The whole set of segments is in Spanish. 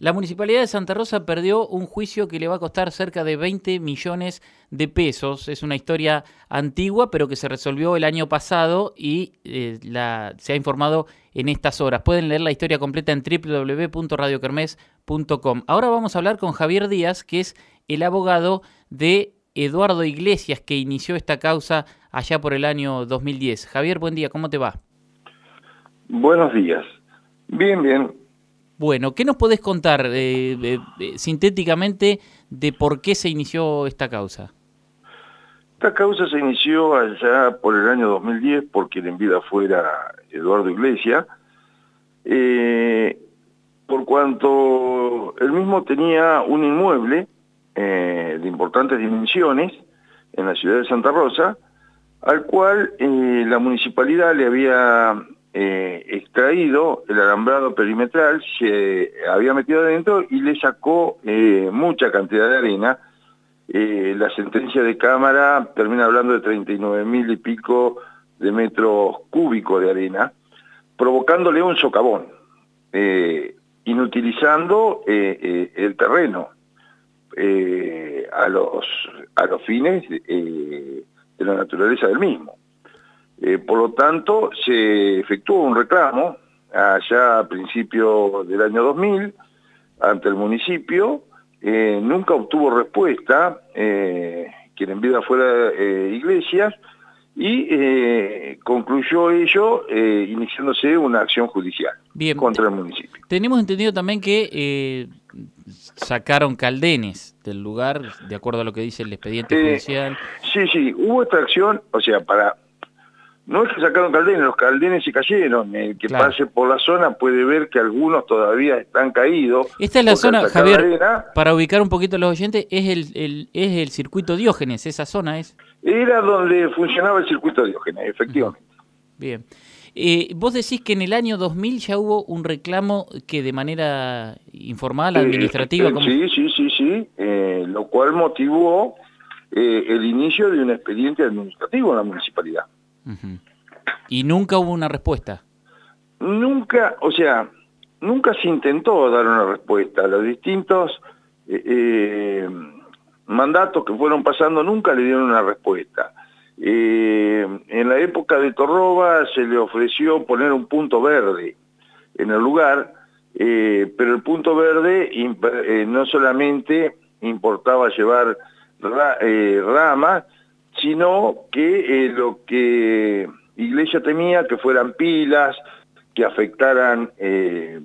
La Municipalidad de Santa Rosa perdió un juicio que le va a costar cerca de 20 millones de pesos. Es una historia antigua, pero que se resolvió el año pasado y eh, la, se ha informado en estas horas. Pueden leer la historia completa en www.radiokermes.com. Ahora vamos a hablar con Javier Díaz, que es el abogado de Eduardo Iglesias, que inició esta causa allá por el año 2010. Javier, buen día, ¿cómo te va? Buenos días. Bien, bien. Bueno, ¿qué nos podés contar eh, eh, eh, sintéticamente de por qué se inició esta causa? Esta causa se inició allá por el año 2010 porque en vida fuera Eduardo Iglesias, por cuanto él mismo tenía un inmueble de importantes dimensiones en la ciudad de Santa Rosa, al cual la municipalidad le había eh, extraído el alambrado perimetral, se había metido adentro y le sacó eh, mucha cantidad de arena. Eh, la sentencia de Cámara termina hablando de 39 mil y pico de metros cúbicos de arena, provocándole un socavón, inutilizando el terreno a, los, a los fines de la naturaleza del mismo. Eh, por lo tanto, se efectuó un reclamo allá a principios del año 2000 ante el municipio, eh, nunca obtuvo respuesta, eh, quien en vida fuera Iglesias, y concluyó ello iniciándose una acción judicial contra el municipio. Tenemos entendido también que sacaron caldenes del lugar, de acuerdo a lo que dice el expediente judicial. Sí, sí, hubo esta acción, o sea, para no es que sacaron caldenes, los caldenes se cayeron. El que pase por la zona puede ver que algunos todavía están caídos. Esta es la zona, Javier, para ubicar un poquito a los oyentes, es el, es el circuito Diógenes, esa zona es. Era donde funcionaba el circuito Diógenes, efectivamente. Bien. Eh, vos decís que en el año 2000 ya hubo un reclamo que de manera informal, eh, administrativa... Eh, sí, sí, sí, sí, lo cual motivó el inicio de un expediente administrativo en la municipalidad. ¿Y nunca hubo una respuesta? Nunca, o sea, nunca se intentó dar una respuesta. Los distintos eh, eh, mandatos que fueron pasando nunca le dieron una respuesta. Eh, en la época de Torroba se le ofreció poner un punto verde en el lugar, pero el punto verde no solamente importaba llevar ramas, sino que eh, lo que Iglesia temía que fueran pilas, que afectaran eh,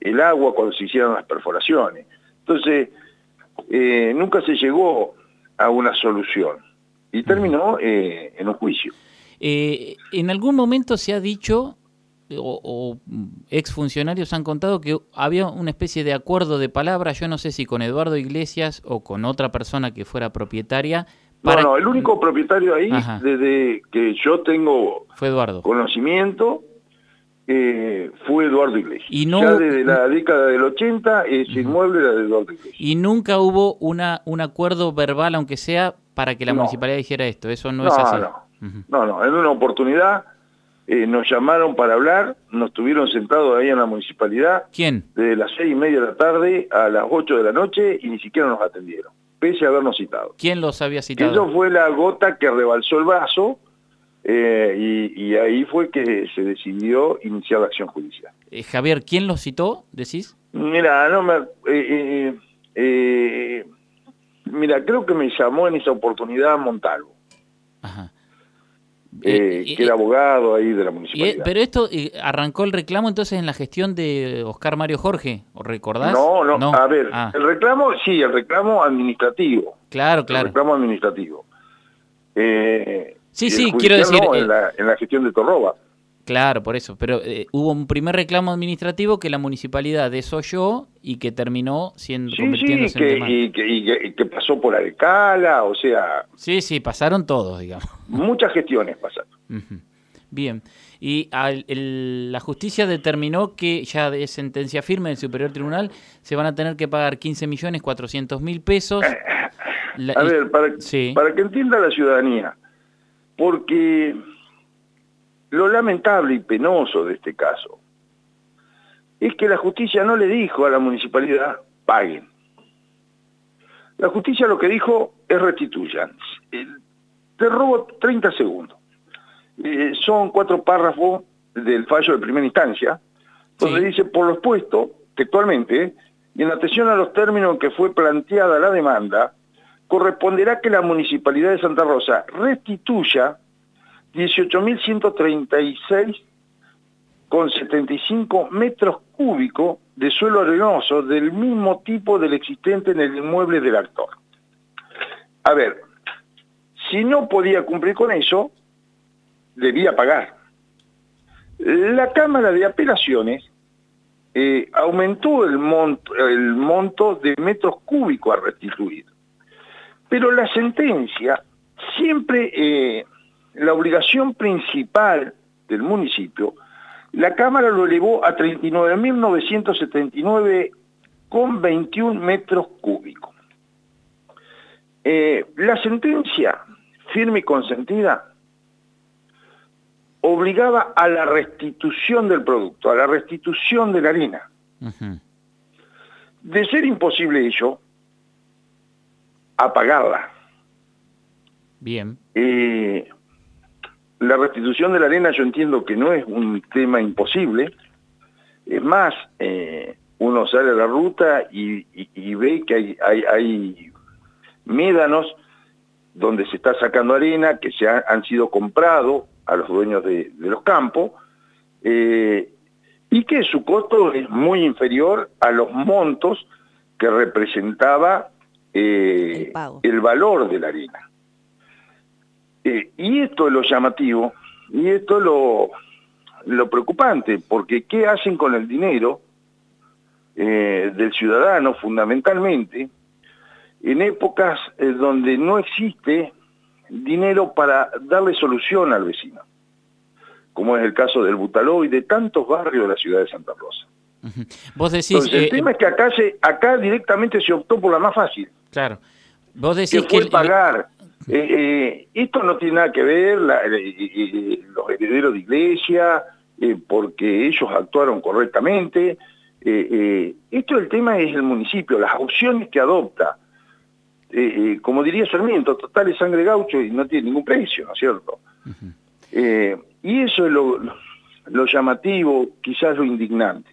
el agua cuando se hicieran las perforaciones. Entonces, eh, nunca se llegó a una solución y terminó en un juicio. en algún momento se ha dicho, o, o, exfuncionarios han contado que había una especie de acuerdo de palabra, yo no sé si con Eduardo Iglesias o con otra persona que fuera propietaria, no, no, el único propietario ahí, desde que yo tengo fue Eduardo. conocimiento, eh, fue Eduardo Iglesias. Y no, ya desde la década del 80, ese inmueble era de Eduardo Iglesias. Y nunca hubo una, un acuerdo verbal, aunque sea, para que la municipalidad dijera esto. Eso no, es así. No, no, no. En una oportunidad eh, nos llamaron para hablar, nos tuvieron sentados ahí en la municipalidad. ¿Quién? Desde las seis y media de la tarde a las ocho de la noche y ni siquiera nos atendieron pese a habernos citado. ¿Quién los había citado? Eso fue la gota que rebalsó el vaso eh, y, ahí fue que se decidió iniciar la acción judicial. Eh, Javier, ¿quién los citó, decís? Mira, no me... Eh, mira, creo que me llamó en esa oportunidad Montalvo. Ajá. Eh, eh, que era abogado ahí de la municipalidad. pero esto arrancó el reclamo entonces en la gestión de Oscar Mario Jorge, ¿o recordás? No, no, a ver, ah. el reclamo, sí, el reclamo administrativo. Claro, claro. El reclamo administrativo. Eh, sí, sí, quiero decir... en, la, en la gestión de Torroba. Claro, por eso. Pero eh, hubo un primer reclamo administrativo que la municipalidad desoyó y que terminó siendo sí, sí, que, y, que, y, que, pasó por Alcala, o sea... Sí, sí, pasaron todos, digamos. Muchas gestiones pasaron. Bien. Y la justicia determinó que ya de sentencia firme del Superior Tribunal se van a tener que pagar 15 millones 400 mil pesos. a ver, para, para que entienda la ciudadanía, porque lo lamentable y penoso de este caso es que la justicia no le dijo a la municipalidad, paguen. La justicia lo que dijo es restituyan. Te robo 30 segundos. Eh, son cuatro párrafos del fallo de primera instancia, donde dice, por lo expuesto, textualmente, y en atención a los términos en que fue planteada la demanda, corresponderá que la Municipalidad de Santa Rosa restituya 18.136 con 75 metros cúbicos de suelo arenoso del mismo tipo del existente en el inmueble del actor. A ver, si no podía cumplir con eso, debía pagar. La Cámara de Apelaciones eh, aumentó el monto, el monto de metros cúbicos a restituir. Pero la sentencia, siempre eh, la obligación principal del municipio, la Cámara lo elevó a 39.979,21 metros cúbicos. Eh, la sentencia, firme y consentida, obligaba a la restitución del producto, a la restitución de la harina. De ser imposible ello, a pagarla. Bien. Eh, la restitución de la arena yo entiendo que no es un tema imposible. Es más, eh, uno sale a la ruta y, ve que hay, hay, hay, médanos donde se está sacando arena, que se han sido comprados a los dueños de, los campos, eh, y que su costo es muy inferior a los montos que representaba eh, el, valor de la harina. Eh, y esto es lo llamativo, y esto es lo, lo preocupante, porque ¿qué hacen con el dinero eh, del ciudadano fundamentalmente en épocas donde no existe dinero para darle solución al vecino? como es el caso del Butaló y de tantos barrios de la ciudad de Santa Rosa. Vos decís... el tema es que acá, se, acá directamente se optó por la más fácil. Claro. Vos decís que... pagar. Eh, eh, esto no tiene nada que ver eh, los herederos de iglesia, porque ellos actuaron correctamente. esto el tema es el municipio, las opciones que adopta. como diría Sarmiento, total es sangre gaucho y no tiene ningún precio, ¿no es cierto? y eso es lo, lo llamativo, quizás lo indignante.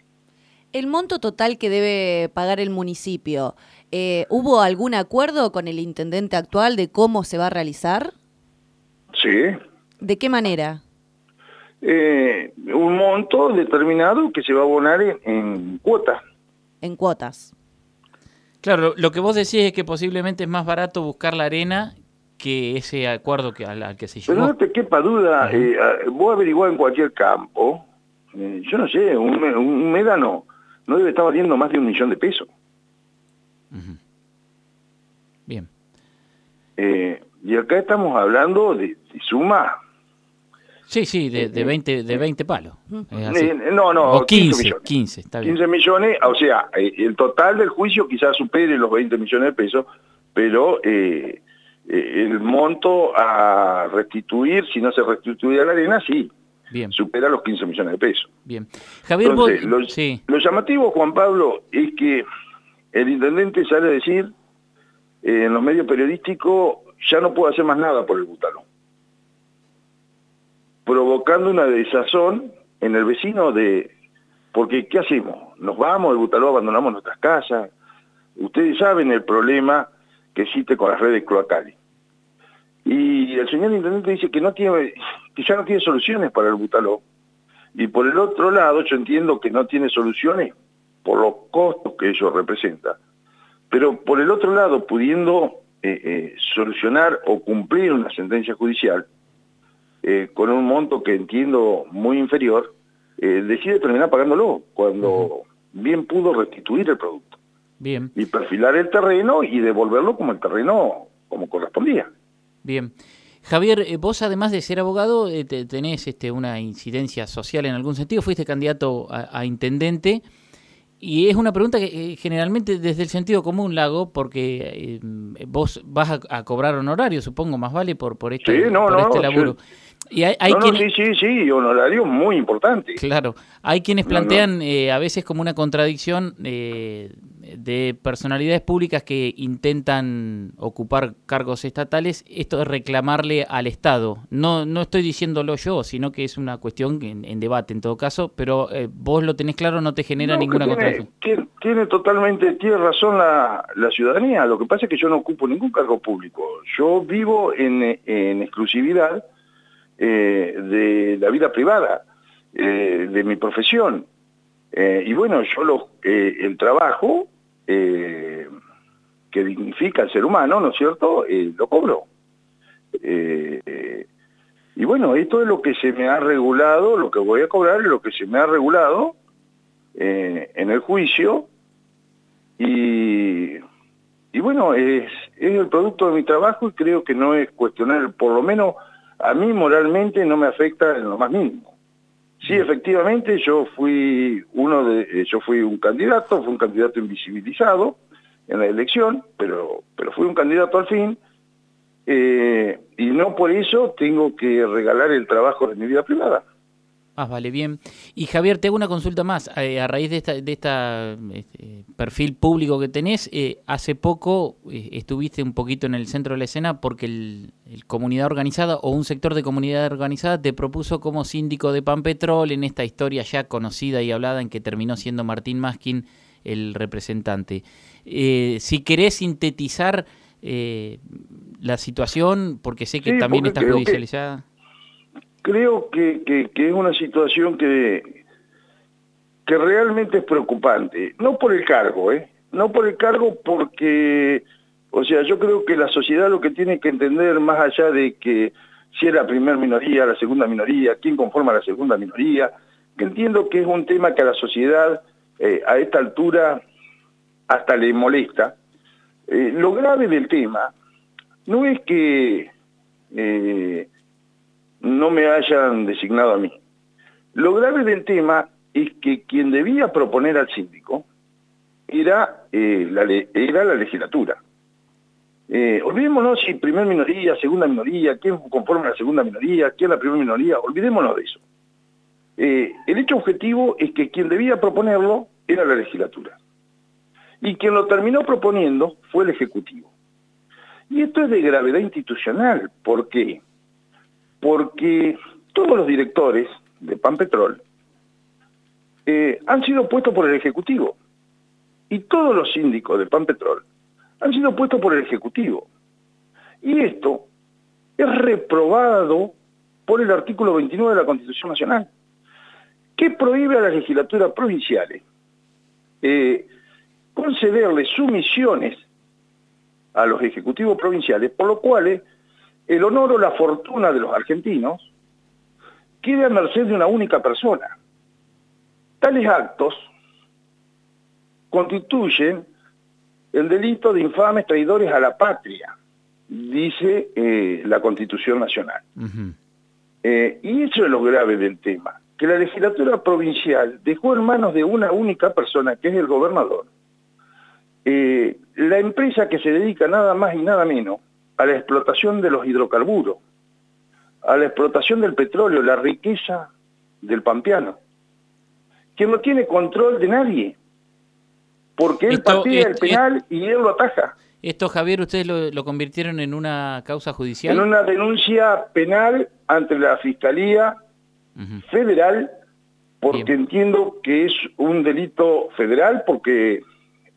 El monto total que debe pagar el municipio, eh, ¿hubo algún acuerdo con el intendente actual de cómo se va a realizar? Sí. ¿De qué manera? Eh, un monto determinado que se va a abonar en, cuotas. En cuotas. Claro, lo que vos decís es que posiblemente es más barato buscar la arena que ese acuerdo que, al, que se llegó. Pero no te quepa duda, eh, vos averiguar en cualquier campo, yo no sé, un, un médano no debe estar valiendo más de un millón de pesos. Bien. Eh, y acá estamos hablando de, suma. Sí, sí, de, de, 20, de 20 palos. no, no, o 15, 15, 15, está bien. 15 millones, o sea, eh, el total del juicio quizás supere los 20 millones de pesos, pero eh, el monto a restituir, si no se restituye la arena, sí, Bien. supera los 15 millones de pesos. Bien. Javier, lo, llamativo, Juan Pablo, es que el intendente sale a decir eh, en los medios periodísticos ya no puedo hacer más nada por el butano. Provocando una desazón en el vecino de, porque ¿qué hacemos? Nos vamos del butaló, abandonamos nuestras casas. Ustedes saben el problema que existe con las redes cloacales. Y el señor intendente dice que no tiene, que ya no tiene soluciones para el butaló. Y por el otro lado, yo entiendo que no tiene soluciones por los costos que ello representa. Pero por el otro lado, pudiendo eh, eh, solucionar o cumplir una sentencia judicial eh, con un monto que entiendo muy inferior, decide terminar pagándolo cuando bien pudo restituir el producto. Bien. Y perfilar el terreno y devolverlo como el terreno como correspondía. Bien. Javier, eh, vos además de ser abogado, eh, tenés este, una incidencia social en algún sentido, fuiste candidato a, intendente, y es una pregunta que eh, generalmente desde el sentido común la hago, porque vos vas a, cobrar honorario, supongo, más vale por, por, este, este laburo. Y hay, sí, sí, sí, honorario muy importante. Claro, hay quienes plantean eh, a veces como una contradicción eh, de personalidades públicas que intentan ocupar cargos estatales, esto de reclamarle al Estado. No, no estoy diciéndolo yo, sino que es una cuestión en, debate en todo caso, pero eh, vos lo tenés claro, no te genera ninguna contradicción. Tiene, totalmente, tiene razón la, la, ciudadanía, lo que pasa es que yo no ocupo ningún cargo público, yo vivo en, en exclusividad eh, de la vida privada, eh, de mi profesión. y bueno, yo lo, el trabajo eh, que dignifica al ser humano, ¿no es cierto?, eh, lo cobro. Eh, y bueno, esto es lo que se me ha regulado, lo que voy a cobrar es lo que se me ha regulado en el juicio y, y bueno, es, es el producto de mi trabajo y creo que no es cuestionar, por lo menos a mí moralmente no me afecta en lo más mínimo. Sí, efectivamente, yo fui uno de, eh, yo fui un candidato, fui un candidato invisibilizado en la elección, pero, pero fui un candidato al fin, eh, y no por eso tengo que regalar el trabajo de mi vida privada. Ah, vale, bien. Y Javier, te hago una consulta más. Eh, a raíz de esta, de esta este, perfil público que tenés, eh, hace poco eh, estuviste un poquito en el centro de la escena porque el, comunidad organizada o un sector de comunidad organizada te propuso como síndico de Pampetrol en esta historia ya conocida y hablada en que terminó siendo Martín Maskin el representante. si querés sintetizar la situación, porque sé que también está judicializada creo que, es una situación que, que realmente es preocupante. No por el cargo, ¿eh? No por el cargo porque, o sea, yo creo que la sociedad lo que tiene que entender más allá de que si es la primera minoría, la segunda minoría, quién conforma la segunda minoría, que entiendo que es un tema que a la sociedad eh, a esta altura hasta le molesta. Eh, lo grave del tema no es que eh, no me hayan designado a mí. Lo grave del tema es que quien debía proponer al síndico era, eh, la, era la legislatura. Eh, olvidémonos si primer minoría, segunda minoría, quién conforma la segunda minoría, quién la primera minoría, olvidémonos de eso. Eh, el hecho objetivo es que quien debía proponerlo era la legislatura. Y quien lo terminó proponiendo fue el Ejecutivo. Y esto es de gravedad institucional. ¿Por qué? Porque todos los directores de Pan Petrol eh, han sido puestos por el Ejecutivo y todos los síndicos de Pan Petrol han sido puestos por el Ejecutivo. Y esto es reprobado por el artículo 29 de la Constitución Nacional, que prohíbe a las legislaturas provinciales eh, concederle sumisiones a los ejecutivos provinciales, por lo cual el honor o la fortuna de los argentinos queda a merced de una única persona. Tales actos constituyen el delito de infames traidores a la patria, dice eh, la Constitución Nacional. Eh, y eso es lo grave del tema, que la legislatura provincial dejó en manos de una única persona, que es el gobernador, eh, la empresa que se dedica nada más y nada menos a la explotación de los hidrocarburos, a la explotación del petróleo, la riqueza del pampeano, que no tiene control de nadie, porque él patea el penal y él lo ataja. Esto, Javier, ustedes lo, convirtieron en una causa judicial. En una denuncia penal ante la Fiscalía Federal, porque entiendo que es un delito federal, porque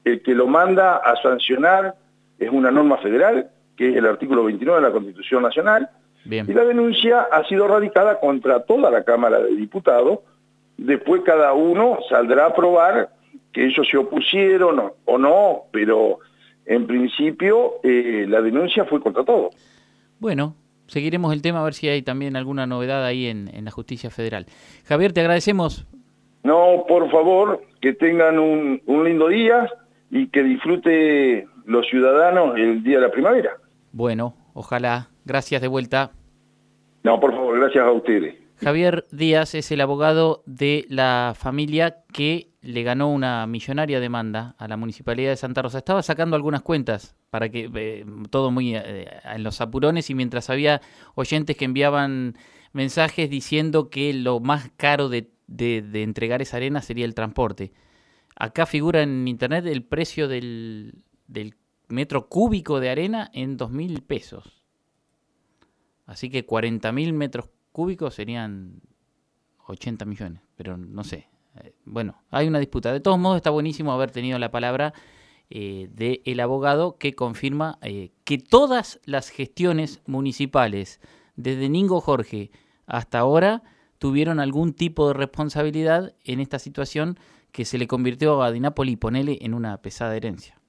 el que lo manda a sancionar es una norma federal, que es el artículo 29 de la Constitución Nacional, y la denuncia ha sido radicada contra toda la Cámara de Diputados, después cada uno saldrá a probar que ellos se opusieron o, no, pero en principio eh, la denuncia fue contra todo. Bueno, seguiremos el tema a ver si hay también alguna novedad ahí en, la justicia federal. Javier, te agradecemos. No, por favor, que tengan un, un lindo día y que disfrute los ciudadanos el día de la primavera. Bueno, ojalá. Gracias de vuelta. No, por favor, gracias a ustedes. Javier Díaz es el abogado de la familia que le ganó una millonaria demanda a la Municipalidad de Santa Rosa. Estaba sacando algunas cuentas para que eh, todo muy eh, en los apurones y mientras había oyentes que enviaban mensajes diciendo que lo más caro de, entregar esa arena sería el transporte. Acá figura en internet el precio del, del metro cúbico de arena en dos mil pesos. Así que 40.000 metros cúbicos serían 80 millones, pero no sé. Eh, bueno, hay una disputa. De todos modos, está buenísimo haber tenido la palabra eh, del abogado que confirma eh, que todas las gestiones municipales, desde Ningo Jorge hasta ahora, tuvieron algún tipo de responsabilidad en esta situación que se le convirtió a Dinapoli, ponele, en una pesada herencia.